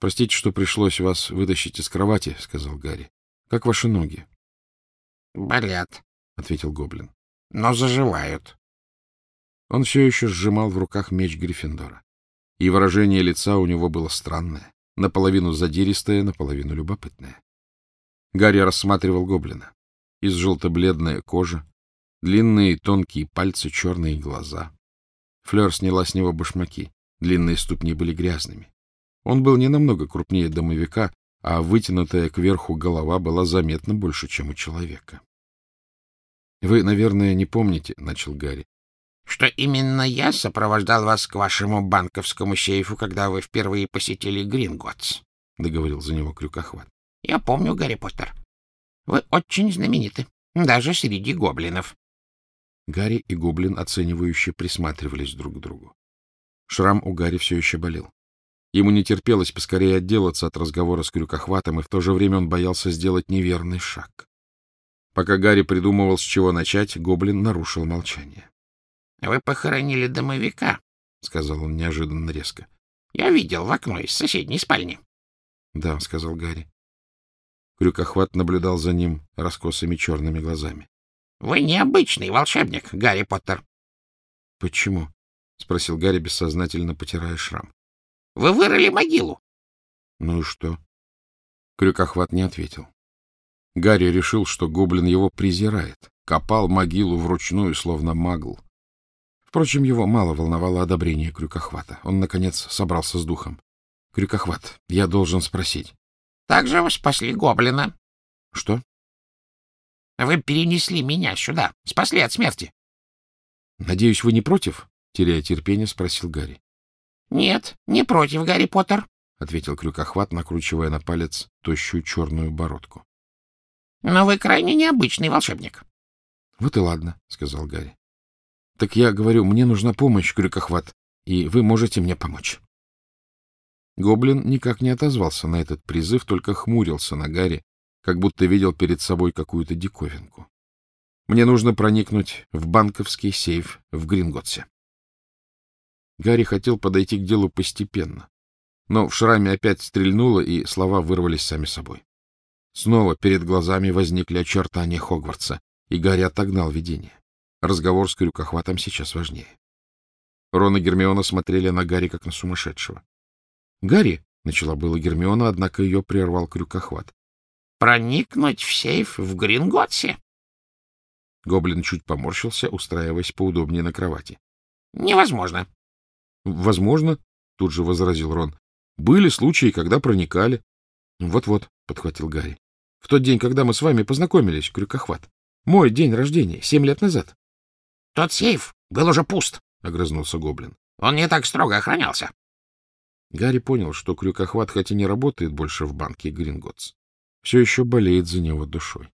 — Простите, что пришлось вас вытащить из кровати, — сказал Гарри. — Как ваши ноги? — Болят, — ответил гоблин. — Но заживают. Он все еще сжимал в руках меч Гриффиндора. И выражение лица у него было странное, наполовину задиристое, наполовину любопытное. Гарри рассматривал гоблина. Из желто-бледная кожа, длинные тонкие пальцы, черные глаза. Флёр сняла с него башмаки. Длинные ступни были грязными. Он был не намного крупнее домовика, а вытянутая кверху голова была заметно больше, чем у человека. — Вы, наверное, не помните, — начал Гарри. — Что именно я сопровождал вас к вашему банковскому сейфу, когда вы впервые посетили Гринготс, — договорил за него Крюкохват. — Я помню, Гарри Поттер. Вы очень знамениты, даже среди гоблинов. Гарри и гоблин оценивающе присматривались друг к другу. Шрам у Гарри все еще болел. Ему не терпелось поскорее отделаться от разговора с крюкохватом, и в то же время он боялся сделать неверный шаг. Пока Гарри придумывал, с чего начать, гоблин нарушил молчание. — Вы похоронили домовика, — сказал он неожиданно резко. — Я видел в окно из соседней спальни. — Да, — сказал Гарри. Крюкохват наблюдал за ним раскосыми черными глазами. — Вы необычный волшебник, Гарри Поттер. — Почему? — спросил Гарри, бессознательно потирая шрам. Вы вырыли могилу. — Ну и что? Крюкохват не ответил. Гарри решил, что гоблин его презирает, копал могилу вручную, словно магл. Впрочем, его мало волновало одобрение Крюкохвата. Он, наконец, собрался с духом. — Крюкохват, я должен спросить. — Так же вы спасли гоблина. — Что? — Вы перенесли меня сюда, спасли от смерти. — Надеюсь, вы не против? — теряя терпение, спросил Гарри. — Нет, не против, Гарри Поттер, — ответил крюкохват, накручивая на палец тощую черную бородку. — Но вы крайне необычный волшебник. — Вот и ладно, — сказал Гарри. — Так я говорю, мне нужна помощь, крюкохват, и вы можете мне помочь. Гоблин никак не отозвался на этот призыв, только хмурился на Гарри, как будто видел перед собой какую-то диковинку. Мне нужно проникнуть в банковский сейф в Гринготсе. Гарри хотел подойти к делу постепенно. Но в шраме опять стрельнуло, и слова вырвались сами собой. Снова перед глазами возникли очертания Хогвартса, и Гарри отогнал видение. Разговор с крюкохватом сейчас важнее. Рон и Гермиона смотрели на Гарри, как на сумасшедшего. — Гарри, — начала было Гермиона, однако ее прервал крюкохват. — Проникнуть в сейф в Гринготсе? Гоблин чуть поморщился, устраиваясь поудобнее на кровати. — Невозможно. — Возможно, — тут же возразил Рон. — Были случаи, когда проникали. Вот — Вот-вот, — подхватил Гарри. — В тот день, когда мы с вами познакомились, Крюкохват. Мой день рождения, семь лет назад. — Тот сейф был уже пуст, — огрызнулся Гоблин. — Он не так строго охранялся. Гарри понял, что Крюкохват хоть и не работает больше в банке Гринготс, все еще болеет за него душой.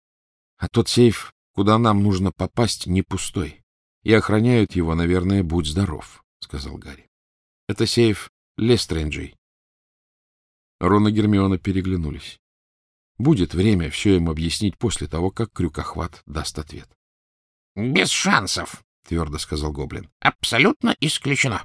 — А тот сейф, куда нам нужно попасть, не пустой, и охраняют его, наверное, будь здоров. — сказал Гарри. — Это сейф Лестренджей. Рон и Гермиона переглянулись. Будет время все им объяснить после того, как Крюкохват даст ответ. — Без шансов, — твердо сказал Гоблин. — Абсолютно исключено.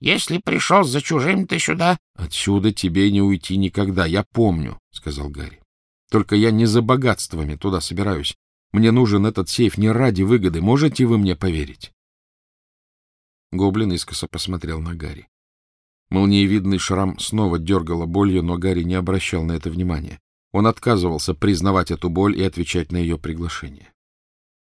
Если пришел за чужим ты сюда... — Отсюда тебе не уйти никогда, я помню, — сказал Гарри. — Только я не за богатствами туда собираюсь. Мне нужен этот сейф не ради выгоды, можете вы мне поверить? Гоблин искоса посмотрел на Гарри. Молниевидный шрам снова дергало болью, но Гарри не обращал на это внимания. Он отказывался признавать эту боль и отвечать на ее приглашение.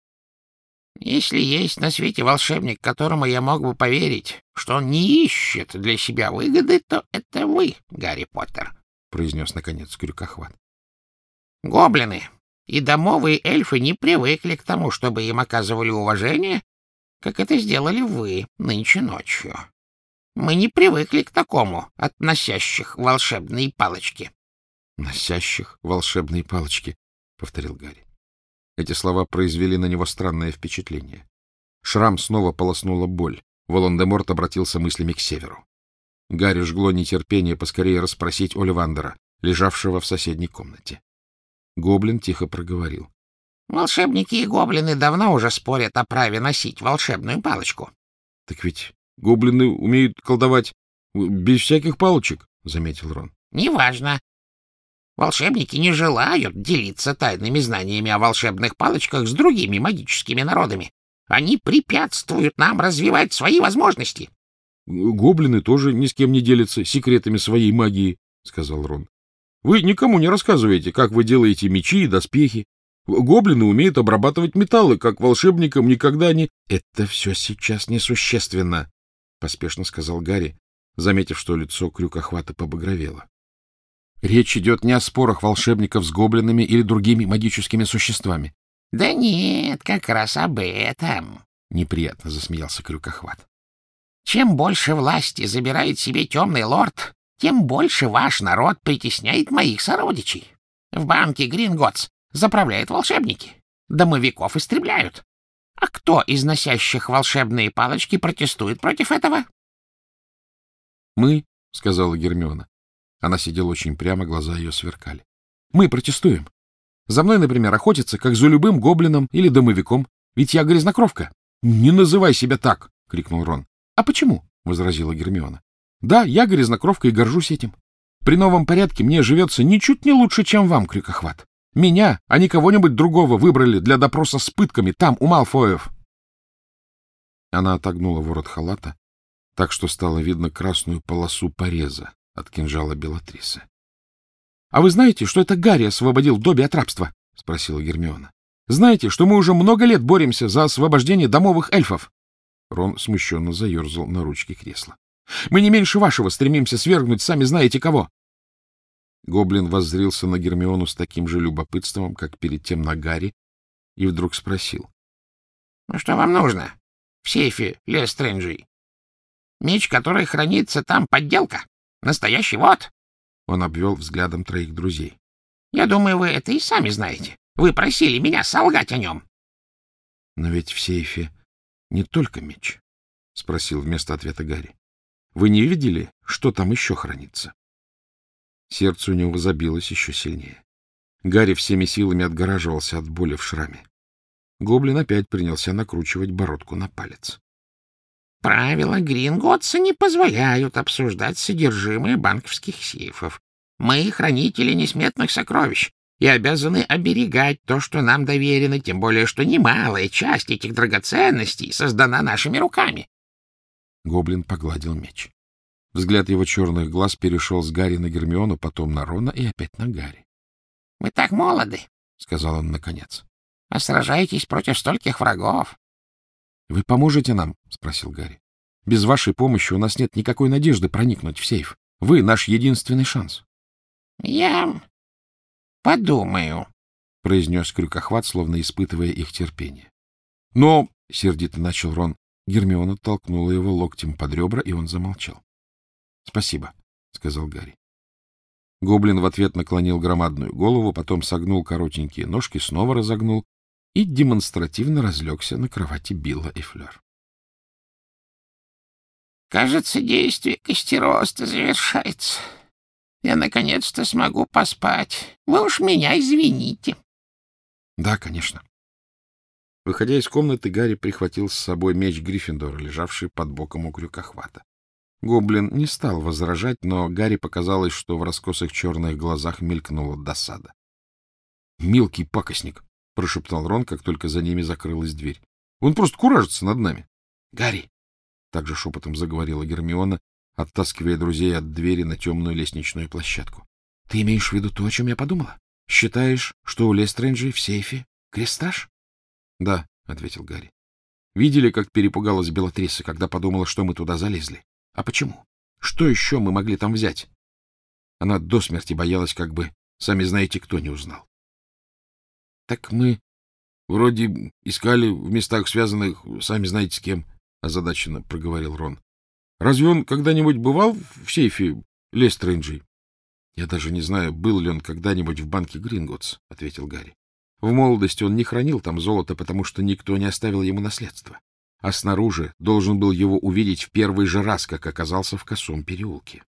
— Если есть на свете волшебник, которому я мог бы поверить, что он не ищет для себя выгоды, то это вы, Гарри Поттер, — произнес наконец Крюкохват. — Гоблины и домовые эльфы не привыкли к тому, чтобы им оказывали уважение как это сделали вы нынче ночью. Мы не привыкли к такому от носящих волшебные палочки. — Носящих волшебные палочки, — повторил Гарри. Эти слова произвели на него странное впечатление. Шрам снова полоснула боль. Волан-де-Морт обратился мыслями к северу. Гарри жгло нетерпение поскорее расспросить Оливандера, лежавшего в соседней комнате. Гоблин тихо проговорил. Волшебники и гоблины давно уже спорят о праве носить волшебную палочку. — Так ведь гоблины умеют колдовать без всяких палочек, — заметил Рон. — Неважно. Волшебники не желают делиться тайными знаниями о волшебных палочках с другими магическими народами. Они препятствуют нам развивать свои возможности. — Гоблины тоже ни с кем не делятся секретами своей магии, — сказал Рон. — Вы никому не рассказываете, как вы делаете мечи и доспехи. Гоблины умеют обрабатывать металлы, как волшебникам никогда не... — Это все сейчас несущественно, — поспешно сказал Гарри, заметив, что лицо крюкохвата побагровело. Речь идет не о спорах волшебников с гоблинами или другими магическими существами. — Да нет, как раз об этом, — неприятно засмеялся крюкохват. — Чем больше власти забирает себе темный лорд, тем больше ваш народ притесняет моих сородичей. В банке Гринготс заправляют волшебники, домовиков истребляют. А кто из носящих волшебные палочки протестует против этого? — Мы, — сказала Гермиона. Она сидела очень прямо, глаза ее сверкали. — Мы протестуем. За мной, например, охотятся, как за любым гоблином или домовиком. Ведь я грязнокровка. — Не называй себя так! — крикнул Рон. — А почему? — возразила Гермиона. — Да, я грязнокровка и горжусь этим. При новом порядке мне живется ничуть не лучше, чем вам, крюкохват. Меня, а не кого-нибудь другого выбрали для допроса с пытками там, у Малфоев. Она отогнула ворот халата, так что стало видно красную полосу пореза от кинжала Белатрисы. — А вы знаете, что это Гарри освободил Добби от рабства? — спросила Гермиона. — Знаете, что мы уже много лет боремся за освобождение домовых эльфов? Рон смущенно заерзал на ручке кресла. — Мы не меньше вашего стремимся свергнуть сами знаете кого. Гоблин воззрился на Гермиону с таким же любопытством, как перед тем на Гарри, и вдруг спросил. — Ну что вам нужно в сейфе Лестренджей? Меч, который хранится там, подделка? Настоящий вот. Он обвел взглядом троих друзей. — Я думаю, вы это и сами знаете. Вы просили меня солгать о нем. — Но ведь в сейфе не только меч, — спросил вместо ответа Гарри. — Вы не видели, что там еще хранится? Сердце у него забилось еще сильнее. Гарри всеми силами отгораживался от боли в шраме. Гоблин опять принялся накручивать бородку на палец. Правила Гринготса не позволяют обсуждать содержимое банковских сейфов. Мы хранители несметных сокровищ и обязаны оберегать то, что нам доверено, тем более, что немалая часть этих драгоценностей создана нашими руками. Гоблин погладил меч. Взгляд его черных глаз перешел с Гарри на Гермиону, потом на Рона и опять на Гарри. — Вы так молоды, — сказал он наконец, — а сражаетесь против стольких врагов. — Вы поможете нам? — спросил Гарри. — Без вашей помощи у нас нет никакой надежды проникнуть в сейф. Вы — наш единственный шанс. — Я подумаю, — произнес крюкохват, словно испытывая их терпение. — Но, — сердито начал Рон, Гермиона толкнула его локтем под ребра, и он замолчал. — Спасибо, — сказал Гарри. Гоблин в ответ наклонил громадную голову, потом согнул коротенькие ножки, снова разогнул и демонстративно разлегся на кровати Билла и Флёр. «Кажется, действие костероста завершается. Я наконец-то смогу поспать. Вы уж меня извините». «Да, конечно». Выходя из комнаты, Гарри прихватил с собой меч Гриффиндора, лежавший под боком у крюкохвата. Гоблин не стал возражать, но Гарри показалось, что в раскосых черных глазах мелькнула досада. «Мелкий пакостник!» — прошептал Рон, как только за ними закрылась дверь. — Он просто куражится над нами. — Гарри! — также шепотом заговорила Гермиона, оттаскивая друзей от двери на темную лестничную площадку. — Ты имеешь в виду то, о чем я подумала? Считаешь, что у Лестренджи в сейфе крестаж? — Да, — ответил Гарри. — Видели, как перепугалась Белатриса, когда подумала, что мы туда залезли? А почему? Что еще мы могли там взять? Она до смерти боялась, как бы, сами знаете, кто не узнал. — Так мы вроде искали в местах, связанных, сами знаете с кем, — озадаченно проговорил Рон. — Разве он когда-нибудь бывал в сейфе Лестренджи? — Я даже не знаю, был ли он когда-нибудь в банке Гринготс, — ответил Гарри. В молодости он не хранил там золото, потому что никто не оставил ему наследство. А снаружи должен был его увидеть в первый же раз, как оказался в косом переулке.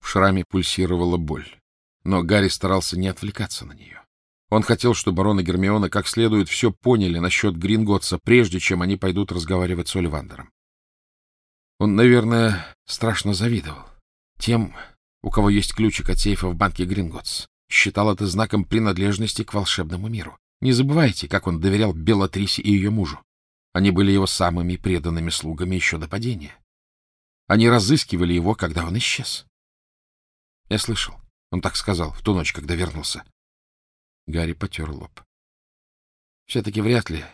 В шраме пульсировала боль, но Гарри старался не отвлекаться на нее. Он хотел, чтобы Рон и Гермиона как следует все поняли насчет Гринготса, прежде чем они пойдут разговаривать с Оливандером. Он, наверное, страшно завидовал тем, у кого есть ключик от сейфа в банке Гринготс, считал это знаком принадлежности к волшебному миру. Не забывайте, как он доверял Белатрисе и ее мужу. Они были его самыми преданными слугами еще до падения. Они разыскивали его, когда он исчез. Я слышал. Он так сказал в ту ночь, когда вернулся. Гарри потер лоб. Все-таки вряд ли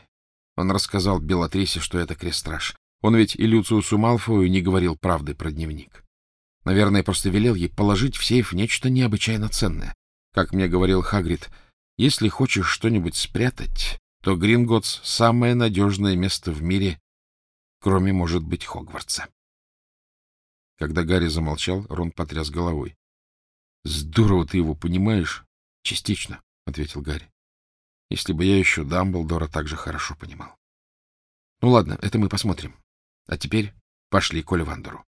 он рассказал Белатрисе, что это крестраж. Он ведь и Люциусу Малфою не говорил правды про дневник. Наверное, просто велел ей положить в сейф нечто необычайно ценное. Как мне говорил Хагрид, если хочешь что-нибудь спрятать, то Гринготс — самое надежное место в мире, кроме, может быть, Хогвартса. Когда Гарри замолчал, Рон потряс головой. — Здорово ты его понимаешь. — Частично, — ответил Гарри. — Если бы я еще Дамблдора так же хорошо понимал. — Ну ладно, это мы посмотрим. А теперь пошли к Оливандеру.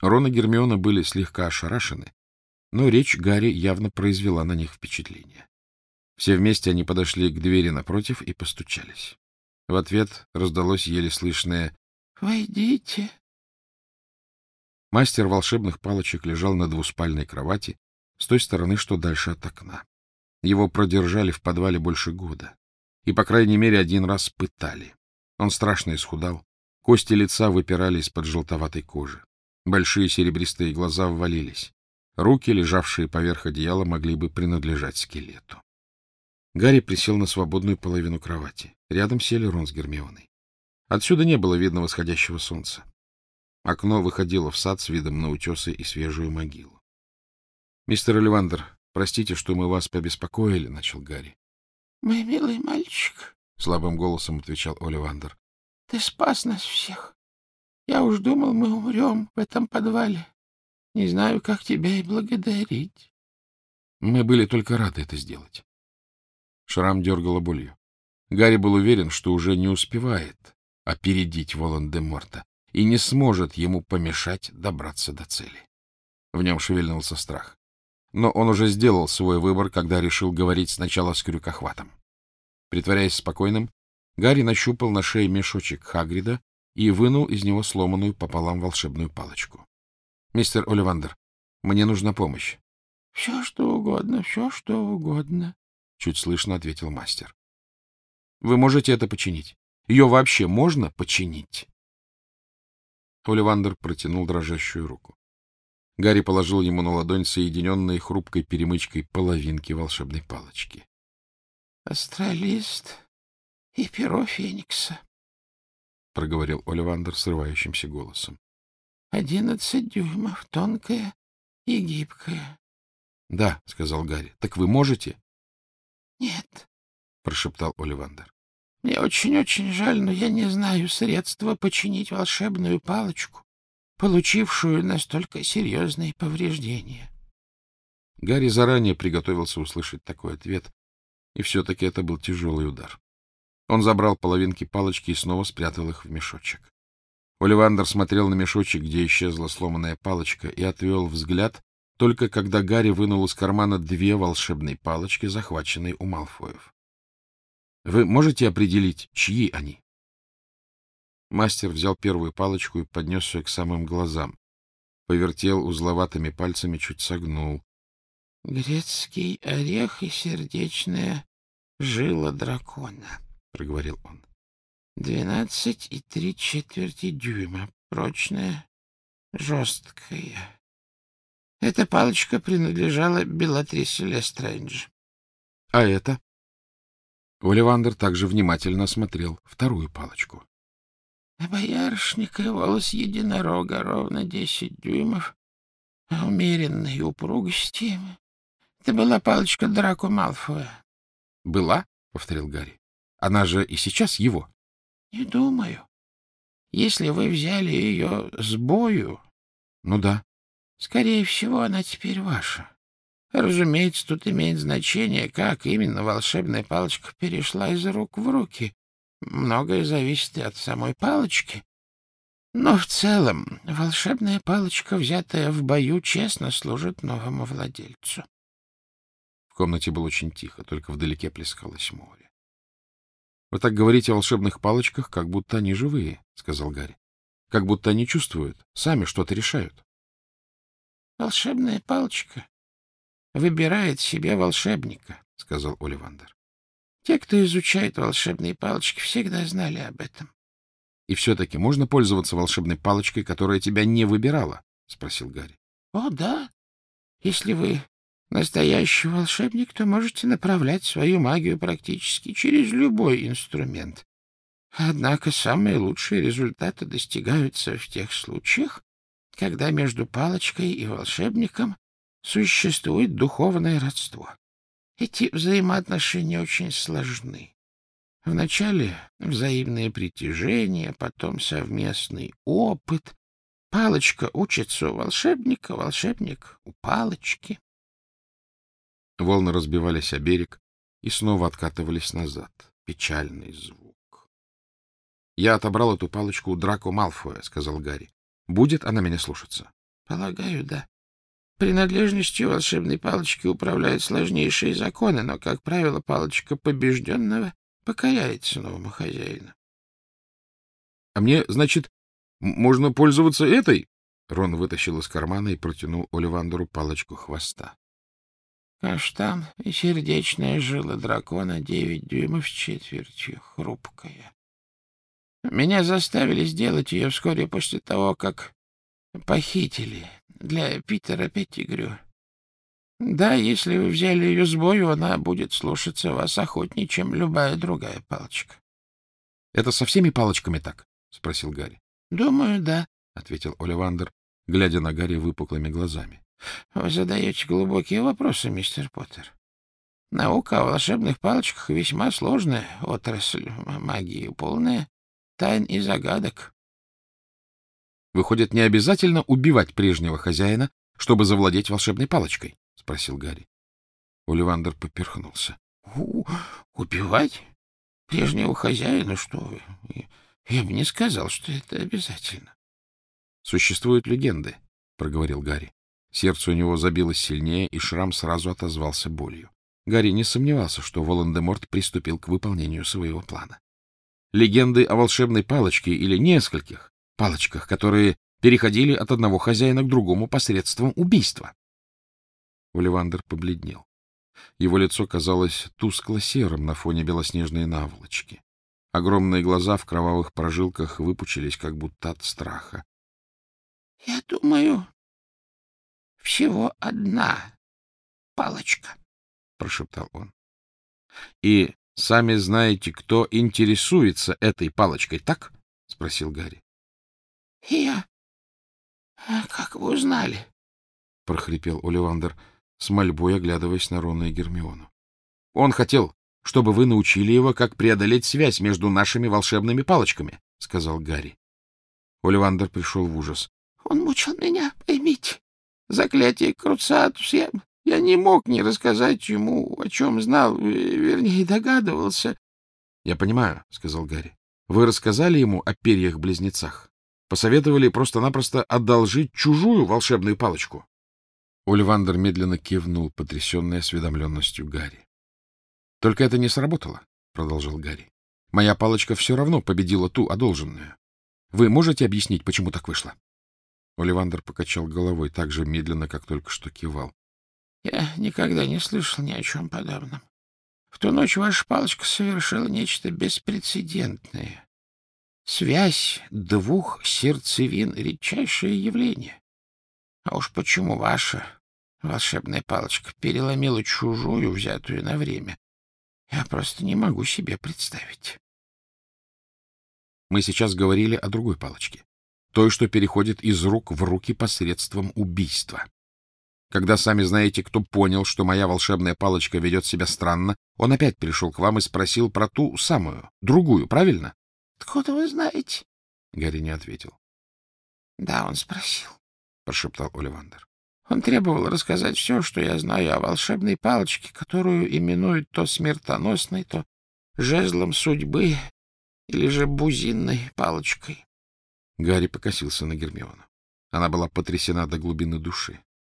Рон и Гермиона были слегка ошарашены, но речь Гарри явно произвела на них впечатление. Все вместе они подошли к двери напротив и постучались. В ответ раздалось еле слышное «Войдите». Мастер волшебных палочек лежал на двуспальной кровати с той стороны, что дальше от окна. Его продержали в подвале больше года. И, по крайней мере, один раз пытали. Он страшно исхудал. Кости лица выпирали из-под желтоватой кожи. Большие серебристые глаза ввалились. Руки, лежавшие поверх одеяла, могли бы принадлежать скелету. Гарри присел на свободную половину кровати. Рядом сели Рон с Гермионой. Отсюда не было видно восходящего солнца. Окно выходило в сад с видом на утесы и свежую могилу. — Мистер Оливандер, простите, что мы вас побеспокоили, — начал Гарри. — Мой милый мальчик, — слабым голосом отвечал Оливандер, — ты спас нас всех. Я уж думал, мы умрем в этом подвале. Не знаю, как тебя и благодарить. Мы были только рады это сделать. Шрам дергала болью. Гарри был уверен, что уже не успевает опередить Волан-де-Морта и не сможет ему помешать добраться до цели. В нем шевельнулся страх. Но он уже сделал свой выбор, когда решил говорить сначала с крюкохватом. Притворяясь спокойным, Гарри нащупал на шее мешочек Хагрида и вынул из него сломанную пополам волшебную палочку. — Мистер Оливандер, мне нужна помощь. — Все, что угодно, все, что угодно, — чуть слышно ответил мастер. — Вы можете это починить? Ее вообще можно починить? Оливандер протянул дрожащую руку. Гарри положил ему на ладонь соединенные хрупкой перемычкой половинки волшебной палочки. — Астралист и перо Феникса, — проговорил Оливандер срывающимся голосом. — Одиннадцать дюймов, тонкая и гибкая. — Да, — сказал Гарри. — Так вы можете? — Нет, — прошептал Оливандер. — Мне очень-очень жаль, но я не знаю средства починить волшебную палочку, получившую настолько серьезные повреждения. Гарри заранее приготовился услышать такой ответ, и все-таки это был тяжелый удар. Он забрал половинки палочки и снова спрятал их в мешочек. Оливандер смотрел на мешочек, где исчезла сломанная палочка, и отвел взгляд, только когда Гарри вынул из кармана две волшебные палочки, захваченные у Малфоев. — Вы можете определить, чьи они? Мастер взял первую палочку и поднес ее к самым глазам. Повертел узловатыми пальцами, чуть согнул. — Грецкий орех и сердечная жила дракона, — проговорил он. — Двенадцать и три четверти дюйма, прочная, жесткая. Эта палочка принадлежала Белатрисе Лестрейндж. — А это? Оливандер также внимательно смотрел вторую палочку. — Боярышника волос единорога ровно десять дюймов, умеренной упругости. Это была палочка Драко Малфоя. — Была? — повторил Гарри. — Она же и сейчас его. — Не думаю. Если вы взяли ее с бою... — Ну да. Скорее всего, она теперь ваша. Разумеется, тут имеет значение, как именно волшебная палочка перешла из рук в руки. Многое зависит и от самой палочки. Но в целом волшебная палочка, взятая в бою, честно служит новому владельцу. В комнате было очень тихо, только вдалеке плескалось море. — Вы так говорите о волшебных палочках, как будто они живые, — сказал Гарри. — Как будто они чувствуют, сами что-то решают. — Волшебная палочка выбирает себе волшебника, — сказал Оливандер. — Те, кто изучает волшебные палочки, всегда знали об этом. — И все-таки можно пользоваться волшебной палочкой, которая тебя не выбирала? — спросил Гарри. — О, да. Если вы настоящий волшебник, то можете направлять свою магию практически через любой инструмент. Однако самые лучшие результаты достигаются в тех случаях, когда между палочкой и волшебником существует духовное родство. Эти взаимоотношения очень сложны. Вначале взаимное притяжение, потом совместный опыт. Палочка учится у волшебника, волшебник — у палочки. Волны разбивались о берег и снова откатывались назад. Печальный звук. — Я отобрал эту палочку у Драко Малфоя, — сказал Гарри. — Будет она меня слушаться? — Полагаю, да. Принадлежностью волшебной палочки управляют сложнейшие законы, но, как правило, палочка побежденного покоряется новому хозяину. — А мне, значит, можно пользоваться этой? Рон вытащил из кармана и протянул Оливандеру палочку хвоста. Каштан и сердечная жила дракона девять дюймов с четвертью, хрупкая. Меня заставили сделать ее вскоре после того, как похитили для Питера Петтигрю. Да, если вы взяли ее с бою, она будет слушаться вас охотнее, чем любая другая палочка. — Это со всеми палочками так? — спросил Гарри. — Думаю, да, — ответил Оливандер, глядя на Гарри выпуклыми глазами. — Вы задаете глубокие вопросы, мистер Поттер. Наука о волшебных палочках весьма сложная отрасль магии, полная тайн и загадок. Выходит, не обязательно убивать прежнего хозяина, чтобы завладеть волшебной палочкой? — спросил Гарри. Оливандер поперхнулся. — Убивать? Прежнего хозяина? Что вы? Я бы не сказал, что это обязательно. — Существуют легенды, — проговорил Гарри. Сердце у него забилось сильнее, и шрам сразу отозвался болью. Гарри не сомневался, что Волан-де-Морт приступил к выполнению своего плана. Легенды о волшебной палочке или нескольких палочках, которые переходили от одного хозяина к другому посредством убийства. Оливандер побледнел. Его лицо казалось тускло-серым на фоне белоснежной наволочки. Огромные глаза в кровавых прожилках выпучились, как будто от страха. — Я думаю, всего одна палочка, — прошептал он. — И сами знаете, кто интересуется этой палочкой, так? — спросил Гарри. — Я? А как вы узнали? — прохрипел Оливандер, с мольбой оглядываясь на Рона и Гермиону. — Он хотел, чтобы вы научили его, как преодолеть связь между нашими волшебными палочками, — сказал Гарри. Оливандер пришел в ужас. — Он мучил меня, поймите. Заклятие Круцатус. Я, я не мог не рассказать ему, о чем знал, вернее, догадывался. — Я понимаю, — сказал Гарри. — Вы рассказали ему о перьях-близнецах? Посоветовали просто-напросто одолжить чужую волшебную палочку? Оливандер медленно кивнул, потрясенный осведомленностью Гарри. — Только это не сработало, — продолжал Гарри. — Моя палочка все равно победила ту одолженную. Вы можете объяснить, почему так вышло? Оливандер покачал головой так же медленно, как только что кивал. — Я никогда не слышал ни о чем подобном. В ту ночь ваша палочка совершила нечто беспрецедентное. Связь двух сердцевин — редчайшее явление. А уж почему ваша волшебная палочка переломила чужую, взятую на время, я просто не могу себе представить. Мы сейчас говорили о другой палочке той, что переходит из рук в руки посредством убийства. Когда сами знаете, кто понял, что моя волшебная палочка ведет себя странно, он опять пришел к вам и спросил про ту самую, другую, правильно? — Откуда вы знаете? Гарри не ответил. — Да, он спросил, — прошептал Оливандер. Он требовал рассказать все, что я знаю о волшебной палочке, которую именуют то смертоносной, то жезлом судьбы или же бузинной палочкой. Гарри покосился на Гермиону. Она была потрясена до глубины души. —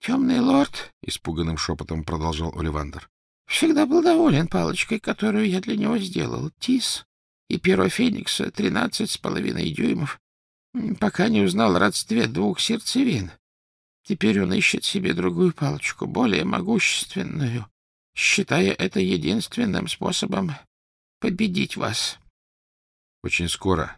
Темный лорд, — испуганным шепотом продолжал Оливандер, — всегда был доволен палочкой, которую я для него сделал. Тис и перо Феникса тринадцать с половиной дюймов, пока не узнал о родстве двух сердцевин. Теперь он ищет себе другую палочку, более могущественную, считая это единственным способом победить вас. Очень скоро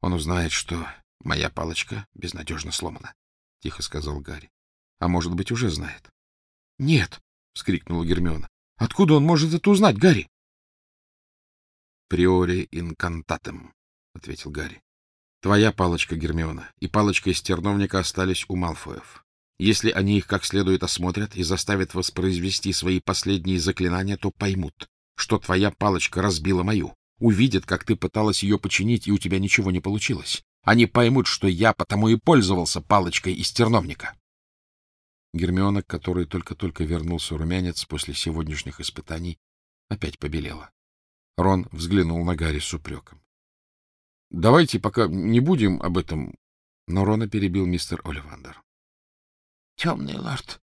он узнает, что моя палочка безнадежно сломана, — тихо сказал Гарри. — А может быть, уже знает. — Нет, — вскрикнула Гермиона. — Откуда он может это узнать, Гарри? — Приори инкантатем, — ответил Гарри. — Твоя палочка, Гермиона, и палочка из терновника остались у Малфоев. Если они их как следует осмотрят и заставят воспроизвести свои последние заклинания, то поймут, что твоя палочка разбила мою. Увидят, как ты пыталась ее починить, и у тебя ничего не получилось. Они поймут, что я потому и пользовался палочкой из терновника. Гермиона, который только-только вернулся румянец после сегодняшних испытаний, опять побелела. Рон взглянул на Гарри с упреком. — Давайте пока не будем об этом... Но Рона перебил мистер Оливандер. — Темный лорд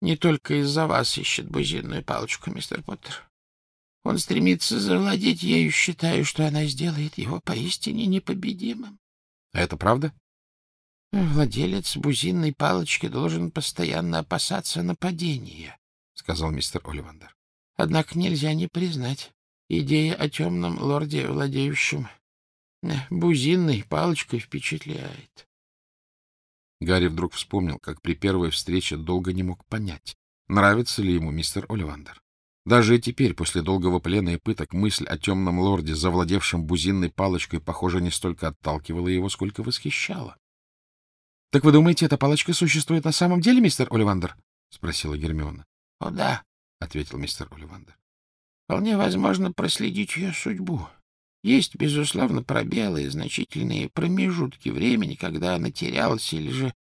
не только из-за вас ищет бузинную палочку, мистер Поттер. Он стремится завладеть ею, считая, что она сделает его поистине непобедимым. — А это правда? Владелец бузинной палочки должен постоянно опасаться нападения, — сказал мистер Оливандер. Однако нельзя не признать, идея о темном лорде, владеющем э, бузинной палочкой, впечатляет. Гарри вдруг вспомнил, как при первой встрече долго не мог понять, нравится ли ему мистер Оливандер. Даже и теперь, после долгого плена и пыток, мысль о темном лорде, завладевшем бузинной палочкой, похоже, не столько отталкивала его, сколько восхищала. — Так вы думаете, эта палочка существует на самом деле, мистер Оливандер? — спросила Гермиона. — О, да, — ответил мистер Оливандер. — Вполне возможно проследить ее судьбу. Есть, безусловно, пробелы и значительные промежутки времени, когда она терялась или же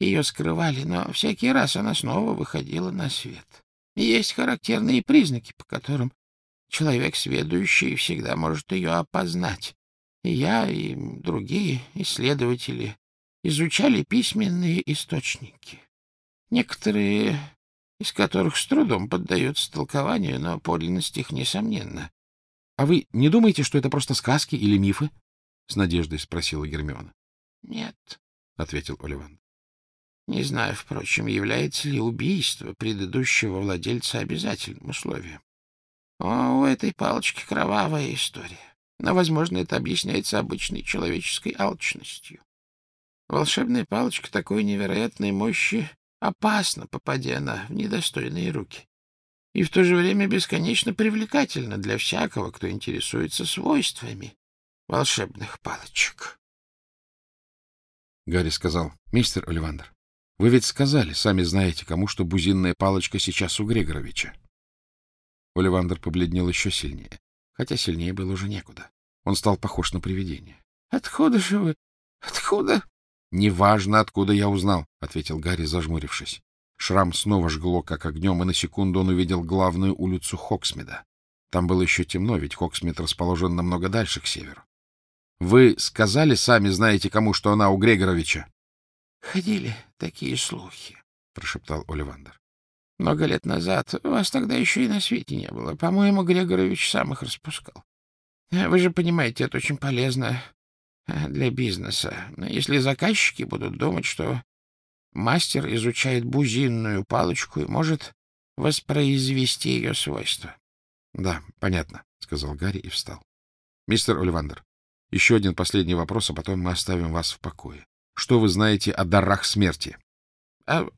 ее скрывали, но всякий раз она снова выходила на свет. Есть характерные признаки, по которым человек, сведущий, всегда может ее опознать. И я, и другие исследователи изучали письменные источники, некоторые из которых с трудом поддаются толкованию, но подлинность их несомненна. — А вы не думаете, что это просто сказки или мифы? — с надеждой спросила Гермиона. — Нет, — ответил Оливан. — Не знаю, впрочем, является ли убийство предыдущего владельца обязательным условием. О, у этой палочки кровавая история, но, возможно, это объясняется обычной человеческой алчностью. Волшебная палочка такой невероятной мощи опасна, попадя она в недостойные руки. И в то же время бесконечно привлекательна для всякого, кто интересуется свойствами волшебных палочек. Гарри сказал, — Мистер Оливандер, вы ведь сказали, сами знаете, кому, что бузинная палочка сейчас у Грегоровича. Оливандер побледнел еще сильнее, хотя сильнее было уже некуда. Он стал похож на привидение. — Откуда же вы? Откуда? Неважно, откуда я узнал, — ответил Гарри, зажмурившись. Шрам снова жгло, как огнем, и на секунду он увидел главную улицу Хоксмида. Там было еще темно, ведь Хоксмид расположен намного дальше, к северу. — Вы сказали, сами знаете, кому, что она у Грегоровича? — Ходили такие слухи, — прошептал Оливандер. — Много лет назад вас тогда еще и на свете не было. По-моему, Грегорович сам их распускал. Вы же понимаете, это очень полезно для бизнеса. Но если заказчики будут думать, что мастер изучает бузинную палочку и может воспроизвести ее свойства. — Да, понятно, — сказал Гарри и встал. — Мистер Оливандер, еще один последний вопрос, а потом мы оставим вас в покое. Что вы знаете о дарах смерти? — А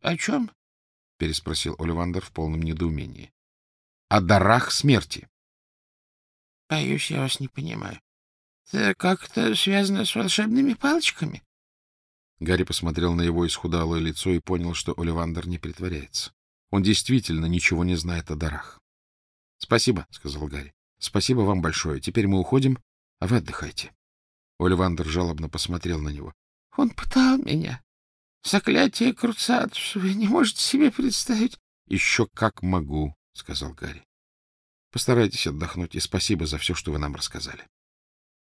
о чем? — переспросил Оливандер в полном недоумении. — О дарах смерти. — Боюсь, я вас не понимаю. Это как-то связано с волшебными палочками? Гарри посмотрел на его исхудалое лицо и понял, что Оливандер не притворяется. Он действительно ничего не знает о дарах. — Спасибо, — сказал Гарри. — Спасибо вам большое. Теперь мы уходим, а вы отдыхайте. Оливандер жалобно посмотрел на него. — Он пытал меня. Заклятие Круцатус вы не можете себе представить. — Еще как могу, — сказал Гарри. — Постарайтесь отдохнуть, и спасибо за все, что вы нам рассказали.